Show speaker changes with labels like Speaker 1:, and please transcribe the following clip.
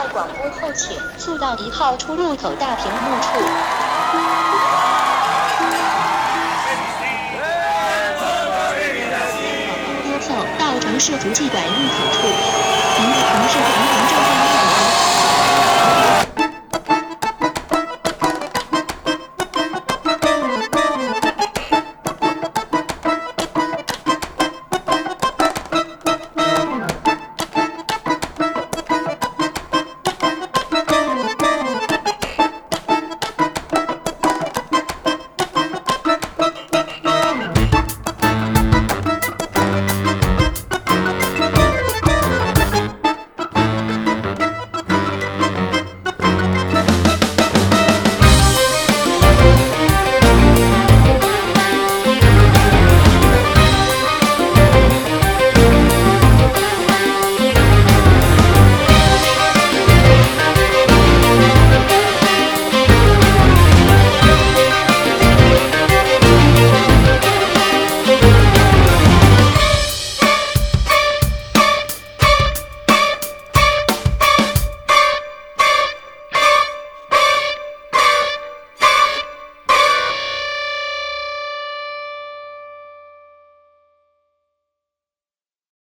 Speaker 1: 到广播后请速到一号出入口大屏幕处。到城市足迹馆入口处。您的城市平衡正在